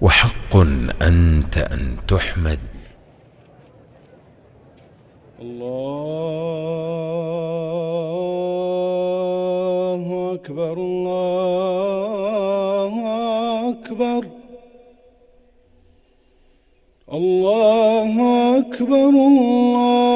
وحق أنت أن تحمد. الله أكبر الله أكبر. الله أكبر الله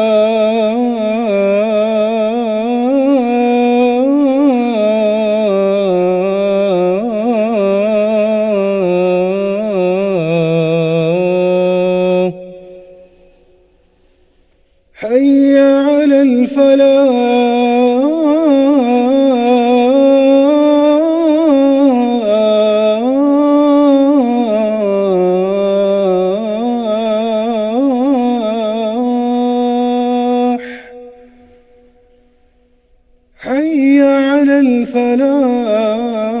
حي على الفلاح.